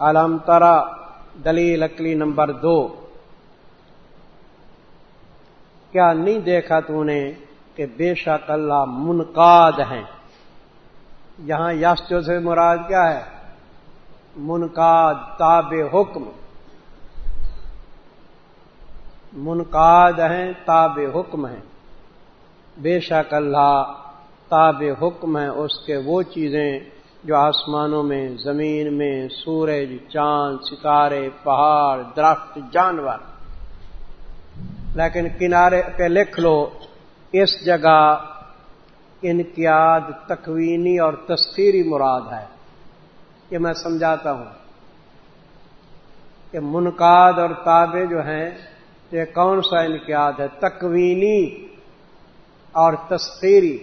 علم ترا، دلیل اکلی نمبر دو۔ کیا نہیں دیکھا تو نے کہ بے شک اللہ منقاد ہیں۔ یہاں یاسو سے مراد کیا ہے؟ منقاد تاب حکم۔ منقاد ہیں تاب حکم ہیں۔ بے شک اللہ تاب حکم ہے اس کے وہ چیزیں جو آسمانوں میں، زمین میں، سورج، چاند، ستارے، پہاڑ، درخت، جانور۔ لیکن کنارے پہ لکھ لو، اس جگہ انقیاد، تکوینی اور تصویری مراد ہے۔ یہ میں سمجھاتا ہوں کہ منقاد اور تابے جو ہیں، یہ کون سا انقیاد ہے؟ تکوینی اور تصویری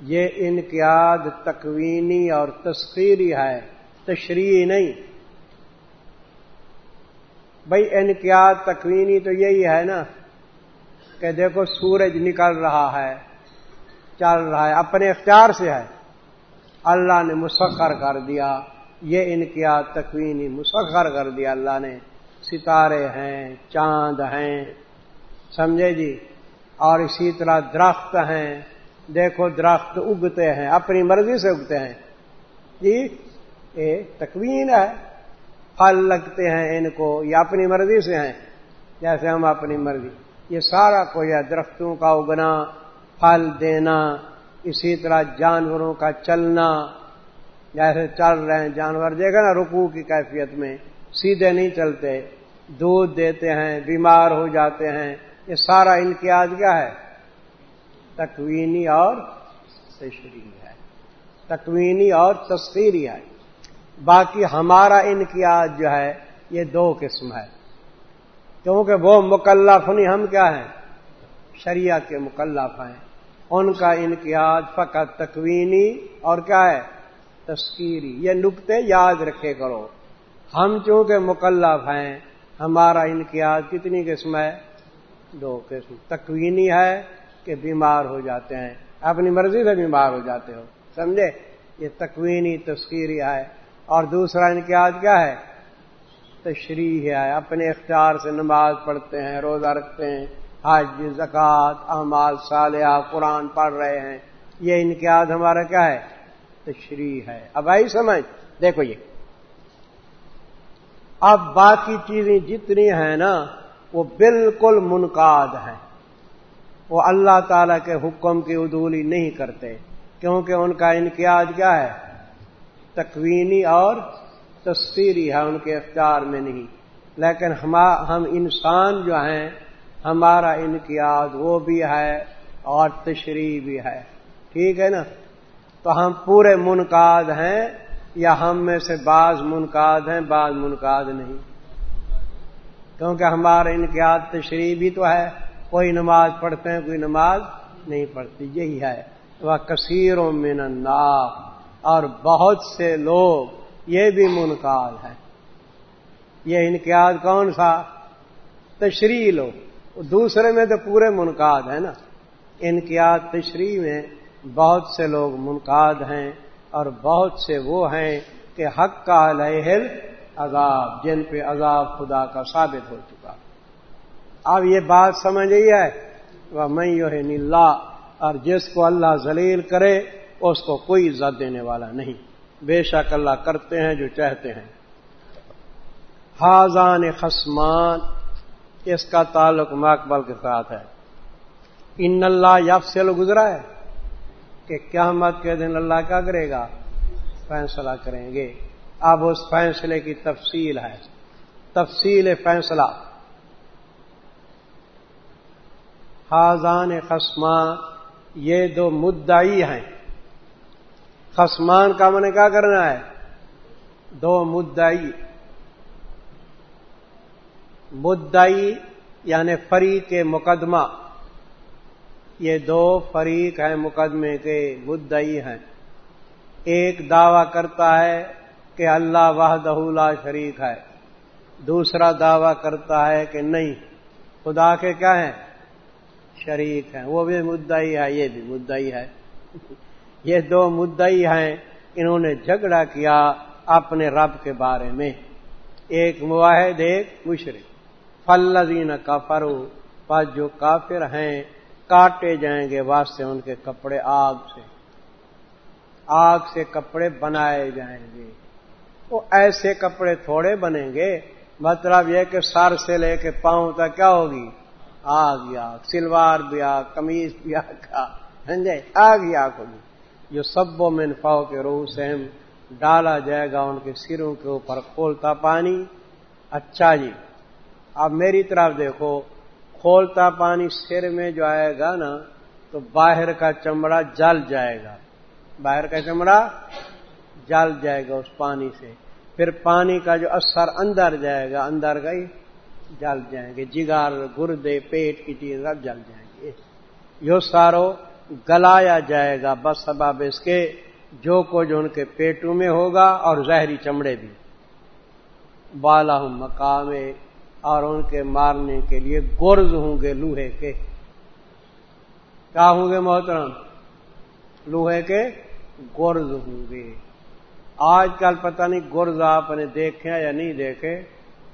یہ انقیاد تکوینی اور تسخیری ہے تشریح نہیں۔ بھائی انقیاد تکوینی تو یہی ہے نا کہ دیکھو سورج نکل رہا ہے، چل رہا ہے، اپنے اختیار سے ہے۔ اللہ نے مسخر کر دیا، یہ انقیاد تکوینی مسخر کر دیا۔ اللہ نے ستارے ہیں، چاند ہیں، سمجھے جی؟ اور اسی طرح درخت ہیں۔ دیکھو درخت اگتے ہیں، اپنی مرضی سے اگتے ہیں۔ جی یہ تکوین ہے۔ پھل لگتے ہیں ان کو، یہ اپنی مرضی سے ہیں۔ جیسے ہم اپنی مرضی۔ یہ سارا کوئی ہے، درختوں کا اگنا، پھل دینا، اسی طرح جانوروں کا چلنا۔ جیسے چل رہے ہیں جانور، دیکھا نا رکو کی کیفیت میں۔ سیدھے نہیں چلتے۔ دودھ دیتے ہیں، بیمار ہو جاتے ہیں۔ یہ سارا ان کی کیا ہے؟ تکوینی اور تشریح ہے۔ تکوینی اور تصویری ہے۔ باقی ہمارا انقیاد جو ہے، یہ دو قسم ہے۔ کیونکہ وہ مکلف نہیں، ہم کیا ہیں؟ شریعت کے مکلف ہیں۔ ان کا انقیاد فقط تکوینی اور کیا ہے؟ تسکیری یہ نقطے یاد رکھے کرو۔ ہم چونکہ مکلف ہیں، ہمارا انقیاد کتنی قسم ہے؟ دو قسم۔ تکوینی ہے کہ بیمار ہو جاتے ہیں۔ اپنی مرضی سے بیمار ہو جاتے ہو۔ سمجھے؟ یہ تکوینی تسکیری ہے اور دوسرا ان آج کیا ہے؟ تشریح ہے۔ اپنے اختیار سے نماز پڑھتے ہیں، روزہ رکھتے ہیں۔ حج، زکوٰۃ احمد صالحہ، قرآن پڑھ رہے ہیں۔ یہ ان آج ہمارا کیا ہے؟ تشریح ہے۔ اب آئی سمجھ؟ دیکھو یہ۔ اب باقی چیزیں جتنی ہیں نا، وہ بالکل منقاد ہیں۔ وہ اللہ تعالی کے حکم کی عدولی نہیں کرتے کیونکہ ان کا انقیاج کیا ہے؟ تکوینی اور تصویری ہے، ان کے اختیار میں نہیں۔ لیکن ہم انسان جو ہیں، ہمارا انقیاد وہ بھی ہے اور تشریح بھی ہے۔ ٹھیک ہے نا؟ تو ہم پورے منقاد ہیں یا ہم میں سے بعض منقاد ہیں، بعض منقاد نہیں؟ کیونکہ ہمارا انقیاد تشریح بھی تو ہے۔ کوئی نماز پڑھتے ہیں، کوئی نماز نہیں پڑھتی۔ یہی ہے۔ وہ کثیروں من اور بہت سے لوگ یہ بھی منقاد ہے یہ انقیاد کون سا؟ تشریح لو دوسرے میں تو پورے منقاد ہے نا۔ انقیاد تشریح میں بہت سے لوگ منقاد ہیں اور بہت سے وہ ہیں کہ حق کا لہل عذاب جن پہ عذاب خدا کا ثابت ہو چکا۔ اب یہ بات سمجھ گئی ہے۔ وہ میں نیلا اور جس کو اللہ ذلیل کرے، اس کو کوئی عزت دینے والا نہیں۔ بے شک اللہ کرتے ہیں جو چاہتے ہیں۔ حاضان خسمان اس کا تعلق مقبل کے ساتھ ہے۔ ان اللہ یف سے گزرا ہے کہ کیا مت کے دن اللہ کیا کرے گا؟ فیصلہ کریں گے۔ اب اس فیصلے کی تفصیل ہے۔ تفصیل فیصلہ۔ حاضان خسمان یہ دو مدعی ہیں۔ خسمان کا میں نے کیا کرنا ہے؟ دو مدعی۔ مدعی یعنی فریق مقدمہ۔ یہ دو فریق ہیں مقدمے کے مدعی ہیں۔ ایک دعوی کرتا ہے کہ اللہ وحدہ لا شریک ہے۔ دوسرا دعویٰ کرتا ہے کہ نہیں۔ خدا کے کیا ہیں؟ شریک ہیں۔ وہ بھی مدعی ہے، یہ بھی مدعی ہے۔ یہ دو مدعی ہیں، انہوں نے جھگڑا کیا اپنے رب کے بارے میں۔ ایک معاہد ایک مشرق فلزین کا فرو پر جو کافر ہیں، کاٹے جائیں گے واسطے ان کے کپڑے آگ سے۔ آگ سے کپڑے بنائے جائیں گے۔ وہ ایسے کپڑے تھوڑے بنیں گے مطلب یہ کہ سر سے لے کے پاؤں تک کیا ہوگی؟ آگ آگ، سلوار بھی آگ کمیز بھی آگ سمجھے؟ آگ آگ ہوگی۔ جو سب و منفاؤ کے روح سے ڈالا جائے گا ان کے سروں کے اوپر کھولتا پانی۔ اچھا جی اب میری طرف دیکھو، کھولتا پانی سر میں جو آئے گا نا، تو باہر کا چمڑا جل جائے گا۔ باہر کا چمڑا جل جائے گا اس پانی سے۔ پھر پانی کا جو اثر اندر جائے گا، اندر گئی جل جائیں گے، جگار، گردے، پیٹ کی چیز سب جل جائیں گے۔ یہ سارو گلایا جائے گا، بس سباب اس کے جو کچھ ان کے پیٹوں میں ہوگا اور زہری چمڑے بھی۔ بالا ہوں مقام اور ان کے مارنے کے لیے گرز ہوں گے لوہے کے۔ کیا ہوں گے محترم؟ لوہے کے گرز ہوں گے۔ آج کل پتہ نہیں گرز آپ نے دیکھے یا نہیں دیکھے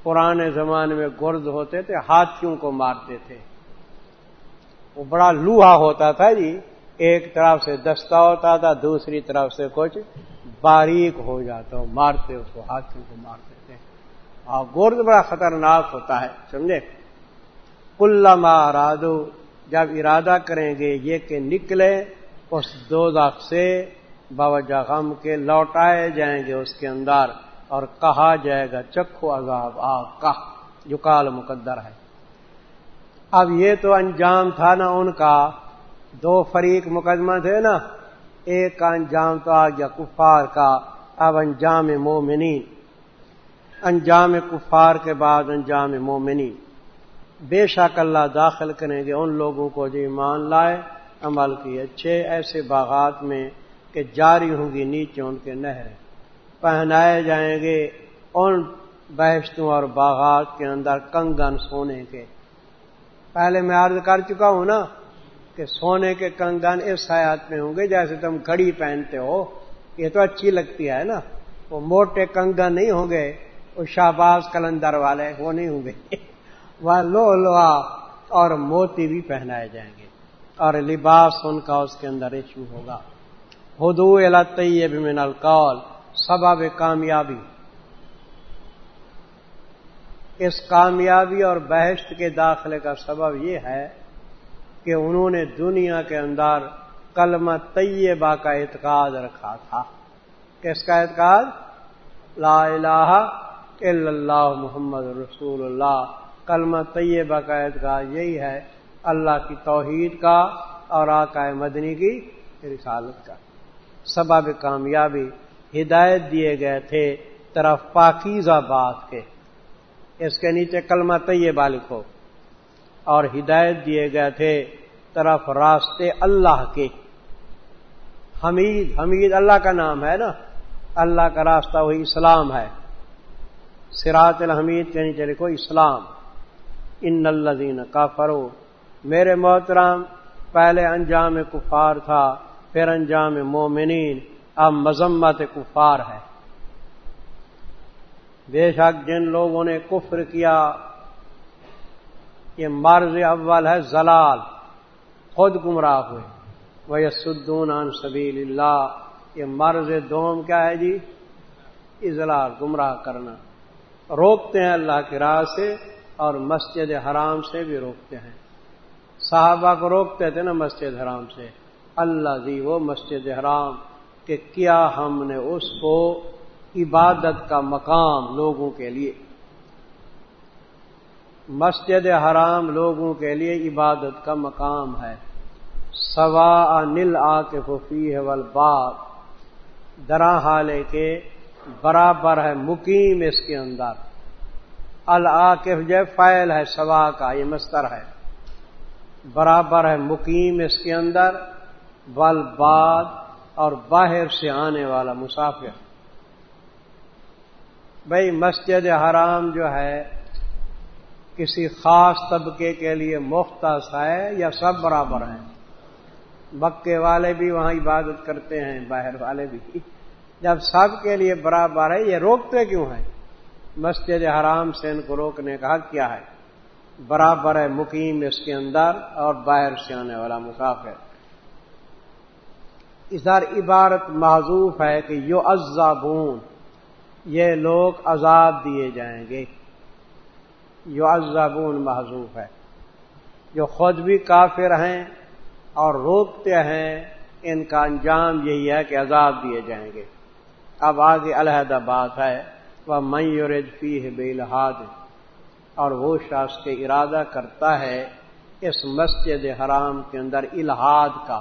پرانے زمانے میں گرز ہوتے تھے، ہاتھیوں کو مارتے تھے۔ وہ بڑا لوہا ہوتا تھا جی ایک طرف سے دستہ ہوتا تھا، دوسری طرف سے کچھ باریک ہو جاتا مارتے اس کو، ہاتھیوں کو مارتے تھے۔ اور گرد بڑا خطرناک ہوتا ہے، سمجھے؟ کل ارادو، جب ارادہ کریں گے یہ کہ نکلے، اس دو سے باوجہ غم کے لوٹائے جائیں گے اس کے اندر۔ اور کہا جائے گا، چکھو عذاب، آ کا جو کال مقدر ہے۔ اب یہ تو انجام تھا نا ان کا۔ دو فریق مقدمہ تھے نا۔ ایک کا انجام تو آ گیا کفار کا، اب انجام مومنین۔ انجام کفار کے بعد انجام مومنی بے شک اللہ داخل کریں گے ان لوگوں کو جو ایمان لائے، عمل کی اچھے ایسے باغات میں کہ جاری ہوں گی نیچے ان کے نہریں۔ پہنائے جائیں گے ان بحثتوں اور باغات کے اندر کنگن سونے کے۔ پہلے میں عرض کر چکا ہوں نا کہ سونے کے کنگن اس حیات میں ہوں گے جیسے تم گھڑی پہنتے ہو۔ یہ تو اچھی لگتی ہے نا۔ وہ موٹے کنگن نہیں ہوں گے، وہ شہباز کلندر والے وہ نہیں ہوں گے۔ وہ لو لوا اور موتی بھی پہنائے جائیں گے اور لباس ان کا اس کے اندر ایشو ہوگا۔ ہدو طیب من القول۔ سبب کامیابی۔ اس کامیابی اور بحث کے داخلے کا سبب یہ ہے کہ انہوں نے دنیا کے اندر کلمہ طیبہ کا اعتقاد رکھا تھا۔ کس کا اعتقاد؟ لا الہ اللہ محمد رسول اللہ۔ کلمہ طیبہ کا اعتقاد یہی ہے، اللہ کی توحید کا اور آقا مدنی کی رسالت کا۔ سبب کامیابی۔ ہدایت دیے گئے تھے طرف پاکیزہ بات کے۔ اس کے نیچے کلمہ طیبہ لکھو۔ اور ہدایت دیے گئے تھے طرف راستے اللہ کے۔ حمید حمید اللہ کا نام ہے نا؟ اللہ کا راستہ وہی اسلام ہے۔ سراط الحمید کے نیچے لکھو اسلام۔ ان الزین کا فرو میرے محترام پہلے انجام کفار تھا، پھر انجام مومنین۔ اب مذمت کفار ہے۔ بے شک جن لوگوں نے کفر کیا، یہ مرض اول ہے زلال، خود گمراہ ہوئے۔ وہ یسدون عن سبیل اللہ یہ مرض دوم کیا ہے جی؟ اضلال گمراہ کرنا۔ روکتے ہیں اللہ کی راہ سے اور مسجد حرام سے بھی روکتے ہیں۔ صحابہ کو روکتے تھے نا مسجد حرام سے۔ اللہ دی وہ مسجد حرام۔ کہ کیا ہم نے اس کو عبادت کا مقام لوگوں کے لیے، مسجد حرام لوگوں کے لیے عبادت کا مقام ہے۔ سوا نل آ کے ففی ہے درا حالے کے برابر ہے، مقیم اس کے اندر۔ العاقف جو فائل ہے سوا کا، یہ مستر ہے۔ برابر ہے، مقیم اس کے اندر۔ بل باد اور باہر سے آنے والا مسافر۔ بھائی مسجد حرام جو ہے، کسی خاص طبقے کے لیے مختص ہے یا سب برابر ہیں؟ مکے والے بھی وہاں عبادت کرتے ہیں، باہر والے بھی۔ جب سب کے لیے برابر ہے، یہ روکتے کیوں ہیں؟ مسجد حرام سے ان کو روکنے کا حق کیا ہے؟ برابر ہے مقیم اس کے اندر اور باہر سے آنے والا مسافر۔ ادھر عبارت معذوف ہے کہ یو ازابون یہ لوگ عذاب دیے جائیں گے۔ یو ازابون محضوف ہے۔ جو خود بھی کافر ہیں اور روکتے ہیں، ان کا انجام یہی ہے کہ عذاب دیے جائیں گے۔ اب آگے علیحدہ بات ہے، وہ میورج فی ہے بے الحاد اور وہ شخص کے ارادہ کرتا ہے اس مسجد حرام کے اندر الحاد کا۔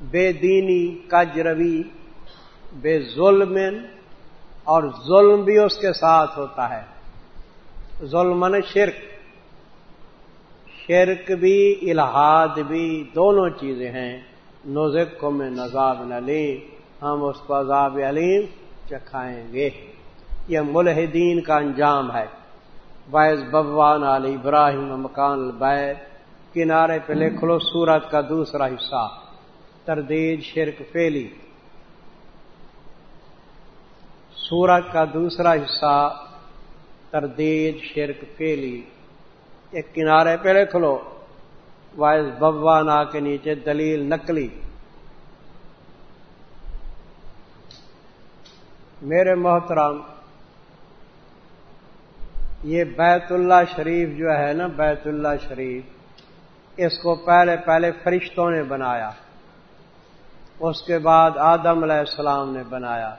بے دینی کجروی بے ظلم اور ظلم بھی اس کے ساتھ ہوتا ہے۔ ظلم شرک۔ شرک بھی الحاد بھی، دونوں چیزیں ہیں۔ نوزک کو میں نذاب علیم ہم اس کو عذاب علیم چکھائیں گے۔ یہ ملحدین کا انجام ہے۔ باعث ببوان علی ابراہیم مکان البید کنارے پہ لکھ لو سورت کا دوسرا حصہ۔ تردید، شرک فیلی سورت کا دوسرا حصہ، تردید، شرک فیلی ایک کنارے پہ لکھ لو۔ وائز ببوانا کے نیچے دلیل نکلی میرے محترم، یہ بیت اللہ شریف جو ہے نا، بیت اللہ شریف، اس کو پہلے پہلے فرشتوں نے بنایا۔ اس کے بعد آدم علیہ السلام نے بنایا،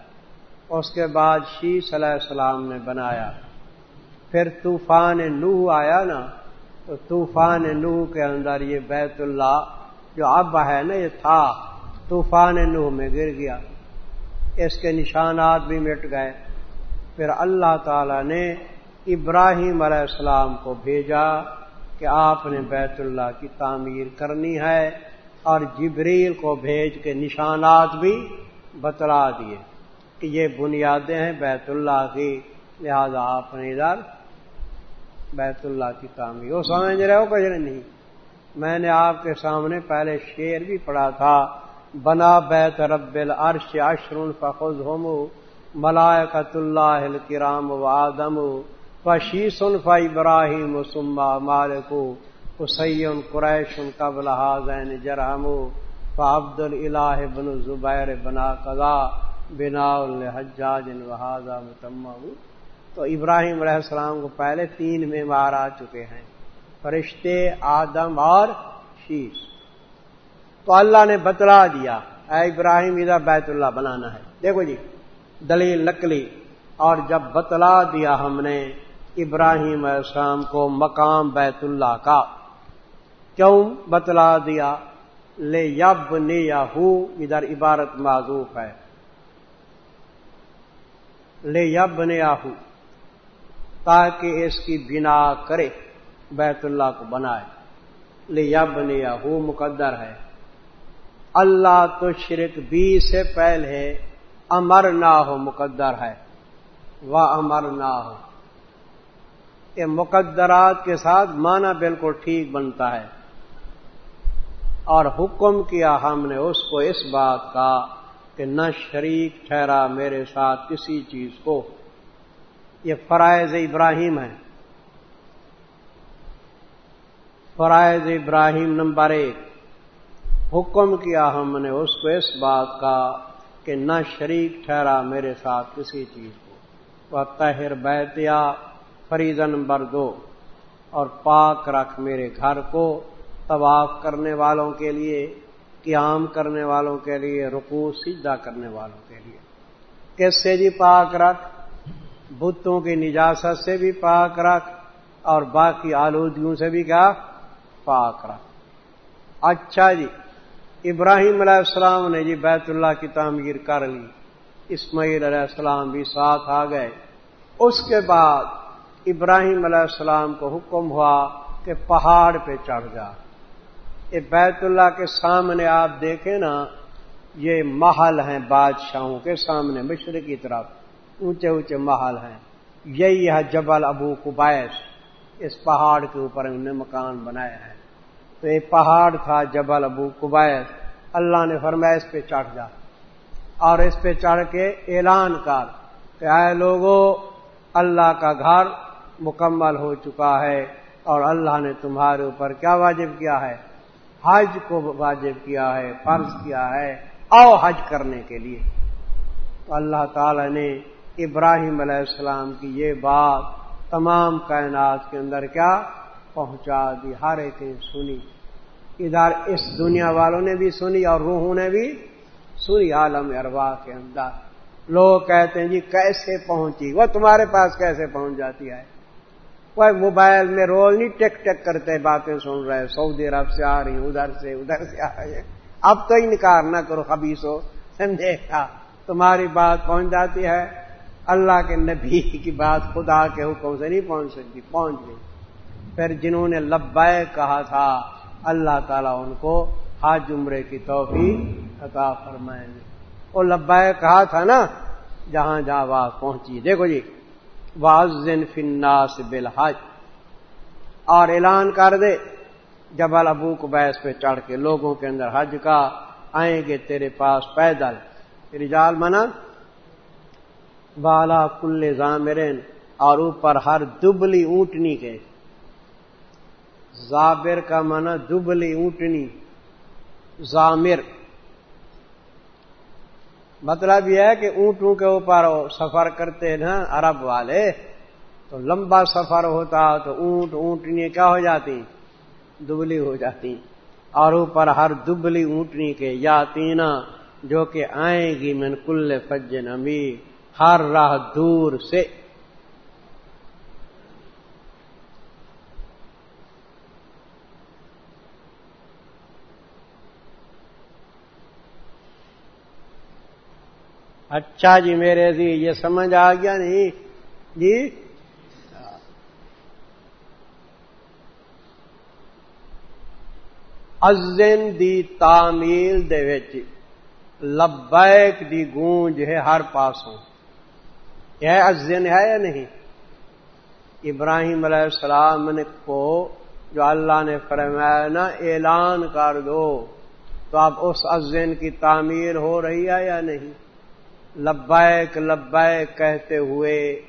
اس کے بعد شیش علیہ السلام نے بنایا۔ پھر طوفان نوح آیا نا، تو طوفان نوح کے اندر یہ بیت اللہ جو اب ہے نا، یہ تھا، طوفان نوح میں گر گیا۔ اس کے نشانات بھی مٹ گئے۔ پھر اللہ تعالی نے ابراہیم علیہ السلام کو بھیجا کہ آپ نے بیت اللہ کی تعمیر کرنی ہے۔ اور جبریل کو بھیج کے نشانات بھی بتلا دیے کہ یہ بنیادیں ہیں بیت اللہ کی، لہذا آپ نے ادھر بیت اللہ کی تعمیر۔ وہ سمجھ رہے ہو کچھ نہیں؟ میں نے آپ کے سامنے پہلے شیر بھی پڑھا تھا، بنا بیت رب العرش اشر فخذ ہوم ملائکت اللہ کرام و آدم فشیسن ف ابراہیم و سما مالکو۔ حسین قریش قبل حاضین جرحم ف عبد الہ بن زبیر بنا قضا بنا الحجاج وحاظہ متم تو ابراہیم علیہ السلام کو پہلے تین میں مار آ چکے ہیں، فرشتے، آدم اور شیش۔ تو اللہ نے بتلا دیا، اے ابراہیم ادھر بیت اللہ بنانا ہے۔ دیکھو جی دلیل نکلی اور جب بتلا دیا ہم نے، ابراہیم علیہ السلام کو مقام بیت اللہ کا۔ کیوں بتلا دیا؟ لے یب نے یا ادھر عبارت معذوف ہے۔ لے یب نے تاکہ اس کی بنا کرے، بیت اللہ کو بنائے۔ لے یب نے یا مقدر ہے۔ اللہ تو شرک بی سے پہلے امر نہ ہو مقدر ہے۔ وہ امر نہ ہو یہ مقدرات کے ساتھ مانا بالکل ٹھیک بنتا ہے۔ اور حکم کیا ہم نے اس کو اس بات کا کہ نہ شریک ٹھہرا میرے ساتھ کسی چیز کو۔ یہ فرائض ابراہیم ہے فرائض ابراہیم نمبر ایک۔ حکم کیا ہم نے اس کو اس بات کا کہ نہ شریک ٹھہرا میرے ساتھ کسی چیز کو۔ وہ تہر بیتیا فریض نمبر دو۔ اور پاک رکھ میرے گھر کو۔ طواف کرنے والوں کے لیے، قیام کرنے والوں کے لیے رکو سیدھا کرنے والوں کے لیے۔ کس سے جی پاک رکھ، بتوں کی نجاست سے بھی پاک رکھ اور باقی آلودگیوں سے بھی کیا؟ پاک رکھ۔ اچھا جی ابراہیم علیہ السلام نے جی بیت اللہ کی تعمیر کر لی۔ اسماعیل علیہ السلام بھی ساتھ آ گئے۔ اس کے بعد ابراہیم علیہ السلام کو حکم ہوا کہ پہاڑ پہ چڑھ جا۔ یہ بیت اللہ کے سامنے آپ دیکھیں نا، یہ محل ہیں بادشاہوں کے سامنے، مشرق کی طرف، اونچے اونچے محل ہیں۔ یہی ہے جبل ابو کبائش اس پہاڑ کے اوپر انہوں نے مکان بنائے ہیں تو ایک پہاڑ تھا جبل ابو کبیر اللہ نے فرمایا اس پہ چڑھ جا۔ اور اس پہ چڑھ کے اعلان کر کہ اے لوگوں اللہ کا گھر مکمل ہو چکا ہے اور اللہ نے تمہارے اوپر کیا واجب کیا ہے؟ حج کو واجب کیا ہے، فرض کیا ہے او حج کرنے کے لیے۔ تو اللہ تعالی نے ابراہیم علیہ السلام کی یہ بات تمام کائنات کے اندر کیا؟ پہنچا دی، ہر ایک سنی۔ ادھر اس دنیا والوں نے بھی سنی اور روحوں نے بھی سنی، عالم اروا کے اندر۔ لوگ کہتے ہیں جی کیسے پہنچی؟ وہ تمہارے پاس کیسے پہنچ جاتی ہے؟ وہ موبائل میں روز نہیں ٹیک ٹیک کرتے، باتیں سن رہے، سعودی عرب سے آ رہی ادھر سے ادھر سے آ رہی اب تو انکار نہ کرو، خبیص ہو، سمجھے؟ ہاں، تمہاری بات پہنچ جاتی ہے۔ اللہ کے نبی کی بات خدا کے حکم سے نہیں پہنچ سکتی، پہنچ گئی۔ پھر جنہوں نے لبائے کہا تھا، اللہ تعالیٰ ان کو حاج عمرے کی توفیق عطا فرمائیں گے۔ وہ لبائے کہا تھا نا، جہاں جہاں بات پہنچی۔ دیکھو جی واضن فناس بالحج۔ اور اعلان کر دے، جبل ابو کو بیس پہ چڑھ کے لوگوں کے اندر حج کا، آئیں گے تیرے پاس پیدل۔ رجال منا بالا کل زامرین، اور اوپر ہر دبلی اونٹنی کے۔ زابر کا منا دبلی اونٹنی، زامر۔ مطلب یہ ہے کہ اونٹوں کے اوپر سفر کرتے نا عرب والے، تو لمبا سفر ہوتا تو اونٹ اونٹنی کیا ہو جاتی؟ دبلی ہو جاتی۔ اور اوپر ہر دبلی اونٹنی کے یا تینا جو کہ آئیں گی من کل فج نمی ہر راہ دور سے۔ اچھا جی میرے جی یہ سمجھ آ گیا نہیں؟ جی؟ ازن دی تعمیل دے وچ لبیک دی گونج ہے ہر پاسوں۔ یہ ازن ہے یا نہیں؟ ابراہیم علیہ السلام نے کو جو اللہ نے فرمایا نا اعلان کر دو تو اب اس ازن کی تعمیر ہو رہی ہے یا نہیں؟ لبیک لبیک کہتے ہوئے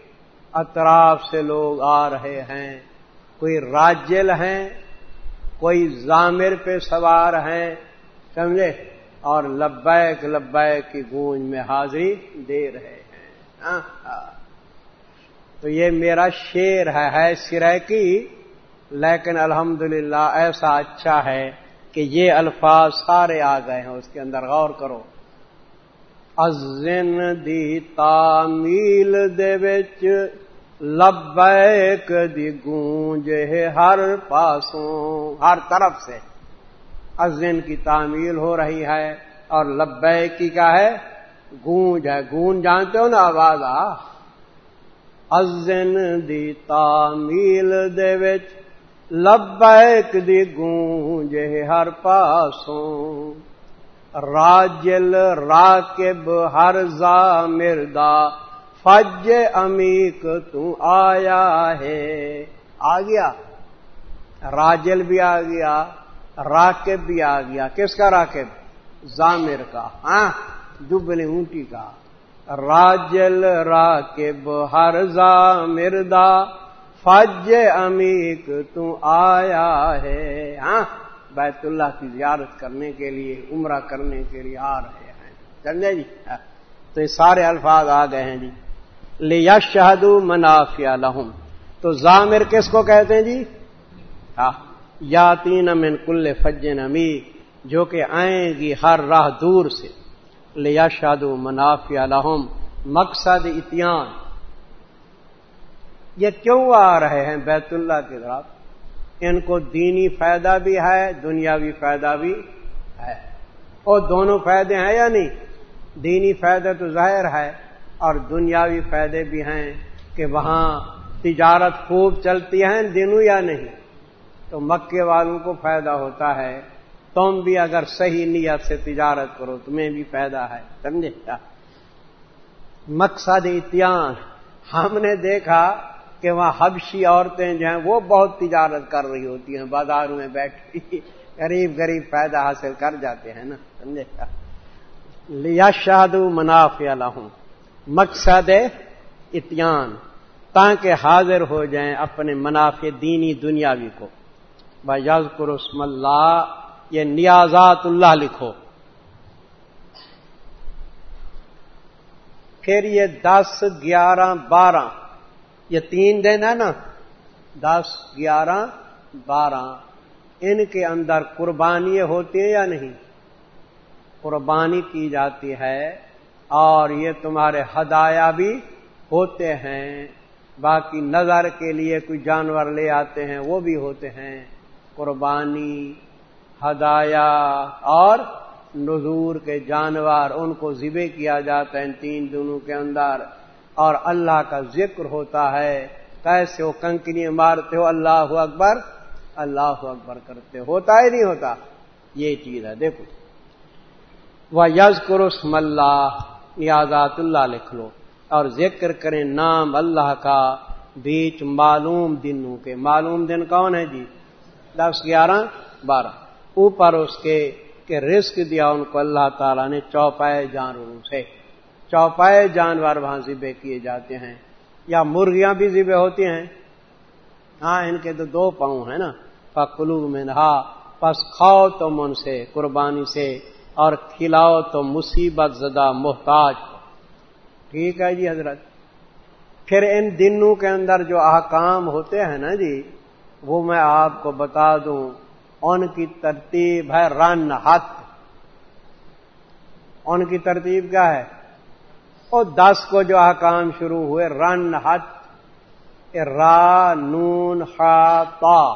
اطراف سے لوگ آ رہے ہیں۔ کوئی راجل ہیں، کوئی زامر پہ سوار ہیں، سمجھے؟ اور لبیک لبیک کی گونج میں حاضری دے رہے ہیں۔ ہاں، ہاں۔ تو یہ میرا شیر ہے ہے سرے کی۔ لیکن الحمدللہ ایسا اچھا ہے کہ یہ الفاظ سارے آ گئے ہیں، اس کے اندر غور کرو۔ ازن دی تعمیل دے وچ لبیک دی گونج ہے ہر پاسوں ہر طرف سے ازن کی تعمیل ہو رہی ہے اور لبیک کی کیا ہے گونج ہے گونج جانتے ہو نا آواز آ ازن دی تعمیل دے وچ لبیک دی گونج ہے ہر پاسوں راجل راکب ہر زا مردا فج امیک تو آیا ہے۔ آ گیا۔ راجل بھی آ گیا، راکب بھی آ گیا۔ کس کا راکب؟ زامر کا۔ ہاں دبلی اونٹی کا۔ راجل راکب ہر زا مردا فج امیک تو آیا ہے۔ ہاں۔ بیت اللہ کی زیارت کرنے کے لیے، عمرہ کرنے کے لیے آ رہے ہیں۔ سمجھے جی؟ ہاں۔ تو یہ سارے الفاظ آ گئے ہیں جی۔ لیا شہد منافیا لہم۔ تو زامر کس کو کہتے ہیں جی؟ ہاں۔ یا تین من کل فجن امی۔ جو کہ آئیں گی ہر راہ دور سے۔ لیا شاد منافیا لہم۔ مقصد اتیان۔ یہ کیوں آ رہے ہیں بیت اللہ کی طرف ان کو دینی فائدہ بھی ہے، دنیاوی فائدہ بھی ہے۔ اور دونوں فائدے ہیں یا نہیں؟ دینی فائدہ تو ظاہر ہے اور دنیاوی فائدے بھی ہیں کہ وہاں تجارت خوب چلتی ہے دنوں یا نہیں؟ تو مکے والوں کو فائدہ ہوتا ہے۔ تم بھی اگر صحیح نیت سے تجارت کرو، تمہیں بھی فائدہ ہے، سمجھے؟ کیا مقصد اتیان۔ ہم نے دیکھا کہ وہاں حبشی عورتیں جو ہیں وہ بہت تجارت کر رہی ہوتی ہیں، بازاروں میں بیٹھ غریب غریب فائدہ حاصل کر جاتے ہیں نا، سمجھے؟ لیا شہدو منافع لہوں مقصد اتیان، تاکہ حاضر ہو جائیں اپنے منافع دینی دنیاوی کو۔ بجز قرسم اللہ، یہ نیازات اللہ لکھو۔ پھر یہ دس، گیارہ، بارہ یہ تین دن ہے نا، دس، گیارہ، بارہ۔ ان کے اندر قربانی ہوتی ہے یا نہیں؟ قربانی کی جاتی ہے اور یہ تمہارے ہدایا بھی ہوتے ہیں۔ باقی نظر کے لیے کوئی جانور لے آتے ہیں، وہ بھی ہوتے ہیں۔ قربانی، ہدایا اور نظور کے جانور، ان کو ذبے کیا جاتا ہے ان تین دنوں کے اندر۔ اور اللہ کا ذکر ہوتا ہے۔ کیسے ہو کنکنی مارتے ہو، اللہ اکبر اللہ اکبر کرتے، ہوتا ہی نہیں ہوتا۔ یہ چیز ہے، دیکھو۔ وہ یز کرسم اللہ نیازات اللہ لکھ لو۔ اور ذکر کریں نام اللہ کا، بیچ معلوم دنوں کے۔ معلوم دن کون ہے جی؟ دس، گیارہ، بارہ۔ اوپر اس کے کہ رسک دیا ان کو اللہ تعالیٰ نے، چوپائے جانوروں سے۔ چوپائے جانور وہاں ذبے کیے جاتے ہیں یا مرغیاں بھی ذبے ہوتی ہیں۔ ہاں ان کے تو دو پاؤں ہیں نا۔ پکلو میں نہا پس کھاؤ تم ان سے، قربانی سے، اور کھلاؤ تو مصیبت زدہ محتاج۔ ٹھیک ہے جی حضرت۔ پھر ان دنوں کے اندر جو احکام ہوتے ہیں نا جی وہ میں آپ کو بتا دوں۔ ان کی ترتیب ہے رن ہاتھ۔ ان کی ترتیب کیا ہے؟ اور دس کو جو احکام شروع ہوئے، رن ہت را، نون تا،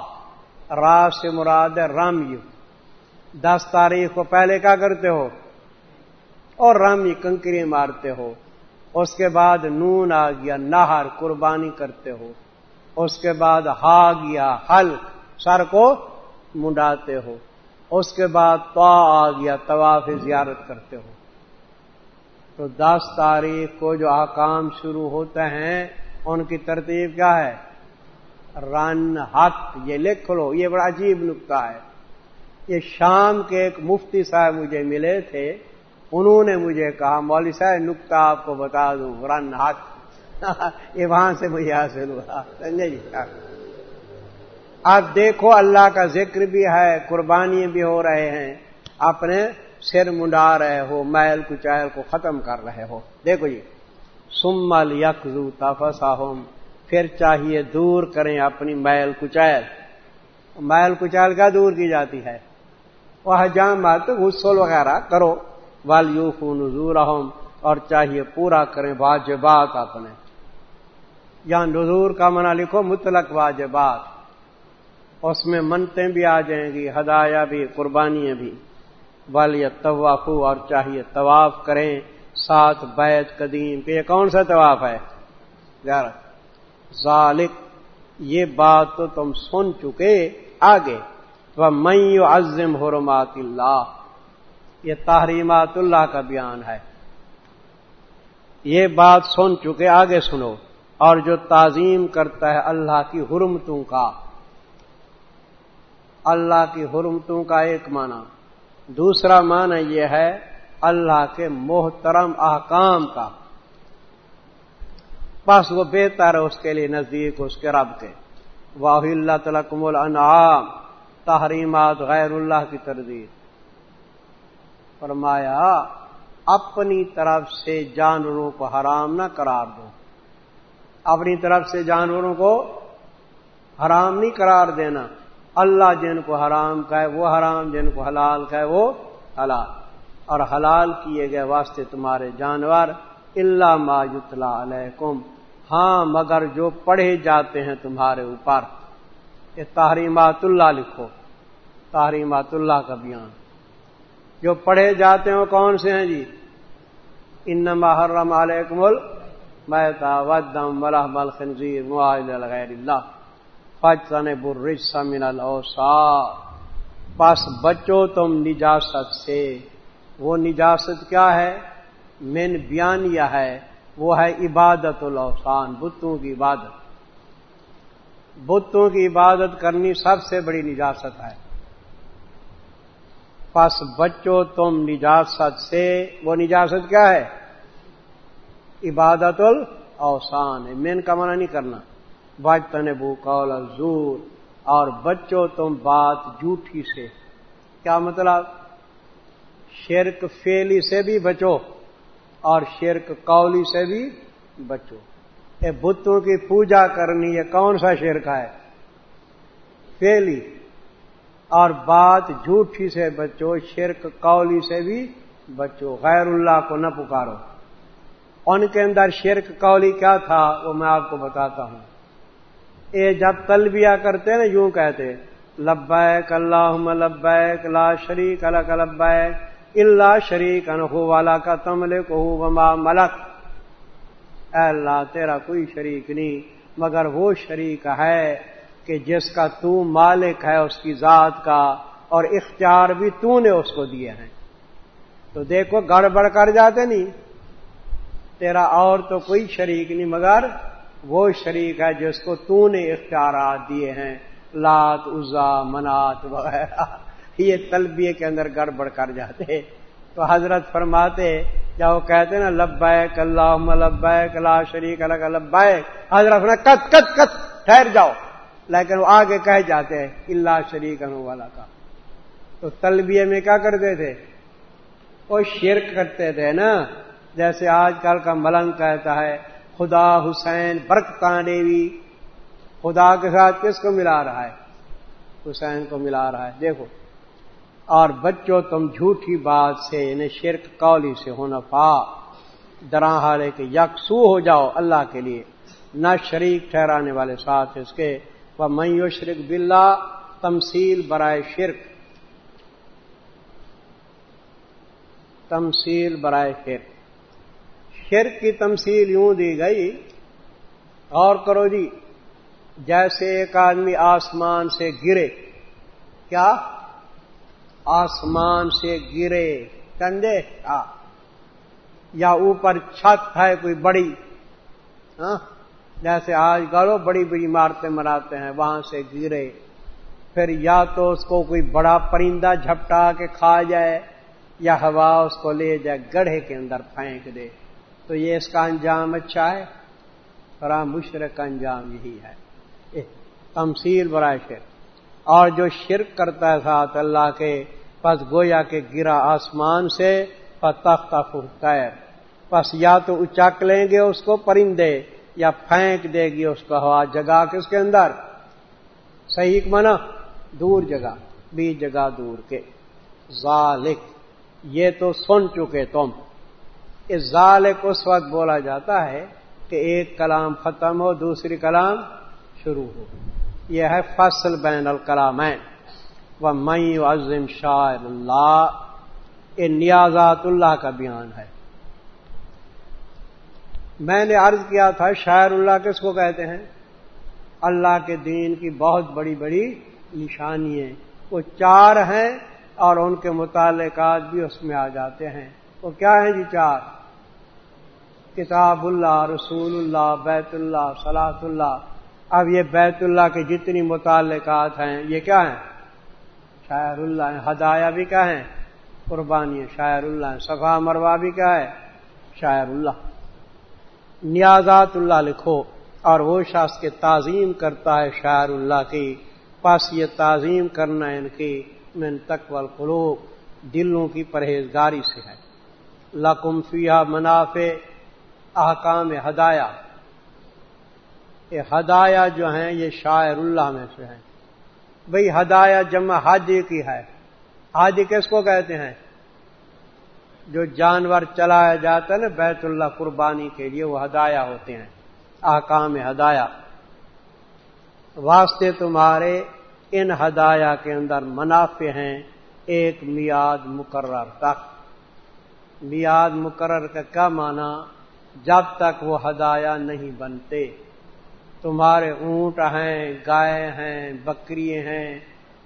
را سے مراد رم، یو۔ دس تاریخ کو پہلے کیا کرتے ہو؟ اور رم کنکری مارتے ہو۔ اس کے بعد نون آ گیا، نہر، قربانی کرتے ہو۔ اس کے بعد ہا گیا، حل، سر کو منڈاتے ہو۔ اس کے بعد تو آ گیا، طواف زیارت کرتے ہو۔ تو دس تاریخ کو جو آکام شروع ہوتے ہیں، ان کی ترتیب کیا ہے؟ رن ہت، یہ لکھ لو، یہ بڑا عجیب نقطہ ہے۔ یہ شام کے ایک مفتی صاحب مجھے ملے تھے، انہوں نے مجھے کہا مولوی صاحب، نقطہ آپ کو بتا دوں، رن ہاتھ یہ وہاں سے مجھے حاصل ہوا سنجے جی؟ آپ دیکھو، اللہ کا ذکر بھی ہے قربانی بھی ہو رہے ہیں۔ اپنے سر منڈا رہے ہو میل کچیل کو ختم کر رہے ہو۔ دیکھو جی سمل یکزو تفسا پھر چاہیے دور کریں اپنی میل کچیل میل کچیل کا دور کی جاتی ہے؟ وہ جامت غسل وغیرہ کرو۔ والیوف نظور اور چاہیے پورا کریں واجبات اپنے۔ یا نظور کا منع لکھو، مطلق واجبات۔ اس میں منتیں بھی آ جائیں گی ہدایا بھی، قربانیاں بھی۔ والی طوافو اور چاہیے طواف کریں۔ ساتھ بیت قدیم کہ یہ کون سا طواف ہے؟ یار ذالک، یہ بات تو تم سن چکے آگے۔ وہ میں عزم حرمات اللہ یہ تحریمات اللہ کا بیان ہے۔ یہ بات سن چکے آگے سنو۔ اور جو تعظیم کرتا ہے اللہ کی حرمتوں کا۔ اللہ کی حرمتوں کا ایک معنی۔ دوسرا معنی یہ ہے اللہ کے محترم احکام کا۔ بس وہ بہتر ہے اس کے لیے نزدیک اس کے رب کے۔ واہ اللہ تلکم الانعام تحریمات غیر اللہ کی تردید۔ فرمایا، اپنی طرف سے جانوروں کو حرام نہ قرار دو۔ اپنی طرف سے جانوروں کو حرام نہیں قرار دینا۔ اللہ جن کو حرام کا ہے وہ حرام، جن کو حلال کا ہے وہ حلال۔ اور حلال کیے گئے واسطے تمہارے جانور اللہ ماجتلا علیکم۔ ہاں مگر جو پڑھے جاتے ہیں تمہارے اوپر۔ یہ تحریمات اللہ لکھو۔ تحریمات اللہ کا بیان۔ جو پڑھے جاتے ہیں وہ کون سے ہیں جی؟ ان محرم علیکم میتا ودم ملح مل خنزیر معاہد غیر اللہ۔ فجن برج سمن الاوسا بس بچو تم نجاست سے۔ وہ نجاست کیا ہے؟ من بیان یا ہے۔ وہ ہے عبادت الاوسان بتوں کی عبادت۔ بتوں کی عبادت کرنی سب سے بڑی نجاست ہے۔ پس بچو تم نجاست سے۔ وہ نجاست کیا ہے؟ عبادت الاوسان ہے مین کا منع نہیں کرنا۔ بچ تن بو قول زور اور بچو تم بات جھوٹھی سے۔ کیا مطلب؟ شرک فیلی سے بھی بچو، اور شرک قولی سے بھی بچو۔ یہ بتوں کی پوجا کرنی، یہ کون سا شرک ہے؟ فیلی اور بات جھوٹھی سے بچو، شرک قولی سے بھی بچو۔ غیر اللہ کو نہ پکارو۔ ان کے اندر شرک قولی کیا تھا؟ وہ میں آپ کو بتاتا ہوں۔ یہ جب تلبیہ کرتے نا، یوں کہتے لبیک اللہ لبیک لا شریک الک لبیک اللہ شریک انہو والا کا تمل کو ملک۔ اے اللہ، تیرا کوئی شریک نہیں، مگر وہ شریک ہے کہ جس کا تو مالک ہے اس کی ذات کا، اور اختیار بھی تو نے اس کو دیے ہیں۔ تو دیکھو، گڑبڑ کر جاتے نہیں۔ تیرا اور تو کوئی شریک نہیں، مگر وہ شریک ہے جس کو تو نے اختیارات دیے ہیں، لات، عزا، منات وغیرہ۔ یہ تلبیے کے اندر گڑبڑ کر جاتے تو حضرت فرماتے جب وہ کہتے نا، لبیک اللہ لبیک لا شریک الگ لبیک۔ حضرت نے کت کت کت، ٹھہر جاؤ۔ لیکن وہ آگے کہہ جاتے ہیں اللہ شریک انو والا کا تو تلبیے میں کیا کرتے تھے؟ وہ شرک کرتے تھے نا۔ جیسے آج کل کا ملنگ کہتا ہے خدا حسین برکتا دیوی۔ خدا کے ساتھ کس کو ملا رہا ہے؟ حسین کو ملا رہا ہے۔ دیکھو، اور بچوں، تم جھوٹی بات سے انہیں شرک قولی سے ہونا پا درا حالے کے یکسو ہو جاؤ اللہ کے لیے۔ نہ شریک ٹھہرانے والے ساتھ اس کے۔ وہ میو شرک بلا تمسیل برائے شرک۔ تمسیل برائے شرک۔ شرک کی تمثیل یوں دی گئی اور کرو جی جیسے ایک آدمی آسمان سے گرے، کیا؟ آسمان سے گرے کندے یا اوپر چھت ہے کوئی بڑی ہاں جیسے آج کرو بڑی بڑی عمارتیں مراتے ہیں، وہاں سے گرے، پھر یا تو اس کو کوئی بڑا پرندہ جھپٹا کے کھا جائے، یا ہوا اس کو لے جائے، گڑھے کے اندر پھینک دے۔ تو یہ اس کا انجام اچھا ہے فرا ہاں مشرق کا انجام یہی ہے۔ تمسیل برائے شرک۔ اور جو شرک کرتا ہے ساتھ اللہ کے، پس گویا کے گرا آسمان سے تخت خیر۔ پس یا تو اچک لیں گے اس کو پرندے، یا پھینک دے گی اس کو ہوا جگہ کس کے اندر؟ صحیح منا دور جگہ بیس جگہ دور کے۔ ذالک، یہ تو سن چکے تم۔ اس ذالک اس وقت بولا جاتا ہے کہ ایک کلام ختم ہو، دوسری کلام شروع ہو۔ یہ ہے فصل بین الکلام و مئی عظم شاعر اللہ یہ نیازات اللہ کا بیان ہے۔ میں نے عرض کیا تھا، شاعر اللہ کس کو کہتے ہیں؟ اللہ کے دین کی بہت بڑی بڑی نشانی وہ چار ہیں اور ان کے متعلقات بھی اس میں آ جاتے ہیں۔ وہ کیا ہیں جی چار؟ کتاب اللہ، رسول اللہ، بیت اللہ صلاح اللہ۔ اب یہ بیت اللہ کے جتنی متعلقات ہیں، یہ کیا ہیں؟ شاعر اللہ ہدایا بھی کیا ہیں؟ قربانی شاعر اللہ صفا مروا بھی کیا ہے؟ شاعر اللہ۔ نیازات اللہ لکھو، اور وہ شخص کے تعظیم کرتا ہے شاعر اللہ کی۔ پس یہ تعظیم کرنا ان کی من تک والقلوب دلوں کی پرہیزگاری سے ہے۔ لقم فیا منافع، احکام ہدایا یہ ہدایا جو ہیں، یہ شاعر اللہ میں سے ہیں۔ بھئی ہدایا جمع حج کی ہے۔ حج کس کو کہتے ہیں؟ جو جانور چلایا جاتا ہے نا، بیت اللہ قربانی کے لیے وہ ہدایا ہوتے ہیں۔ احکام ہدایا واسطے تمہارے ان ہدایا کے اندر منافع ہیں، ایک میاد مقرر تک۔ میاد مقرر کا کیا معنی؟ جب تک وہ ہدایا نہیں بنتے۔ تمہارے اونٹ ہیں، گائے ہیں بکری ہیں،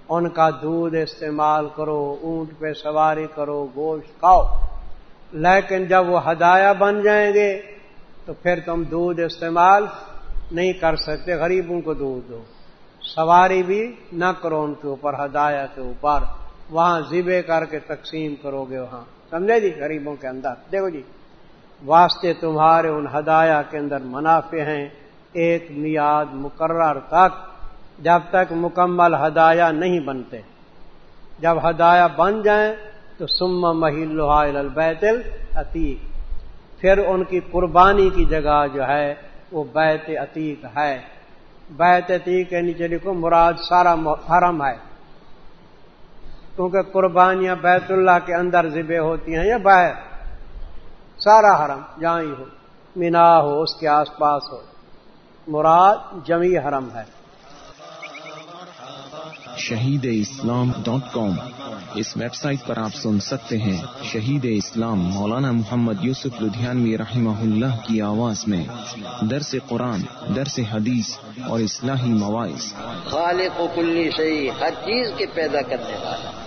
ان کا دودھ استعمال کرو، اونٹ پہ سواری کرو، گوشت کھاؤ۔ لیکن جب وہ ہدایا بن جائیں گے، تو پھر تم دودھ استعمال نہیں کر سکتے، غریبوں کو دودھ دو۔ سواری بھی نہ کرو ان کے اوپر ہدایا کے اوپر۔ وہاں ذبے کر کے تقسیم کرو گے وہاں۔ سمجھے جی؟ غریبوں کے اندر۔ دیکھو جی واسطے تمہارے ان ہدایا کے اندر منافع ہیں ایک میاد مقرر تک، جب تک مکمل ہدایا نہیں بنتے۔ جب ہدایا بن جائیں تو سم محل البیت العتیق۔ پھر ان کی قربانی کی جگہ جو ہے، وہ بیت عتیق ہے۔ بیت عتیق کے نیچے لکھو، مراد سارا حرم ہے۔ کیونکہ قربانیاں بیت اللہ کے اندر ذبے ہوتی ہیں یا باہر۔ سارا حرم جہاں ہی ہو مینا ہو اس کے آس پاس ہو۔ مراد جمی حرم ہے۔ Shaheed Islam dot com. اس ویب سائٹ پر آپ سن سکتے ہیں شہید اسلام مولانا محمد یوسف لدھیانوی رحمہ اللہ کی آواز میں۔ درس قرآن درس حدیث اور اصلاحی مواعث خالق و کلی صحیح ہر چیز کے پیدا کرنے والا۔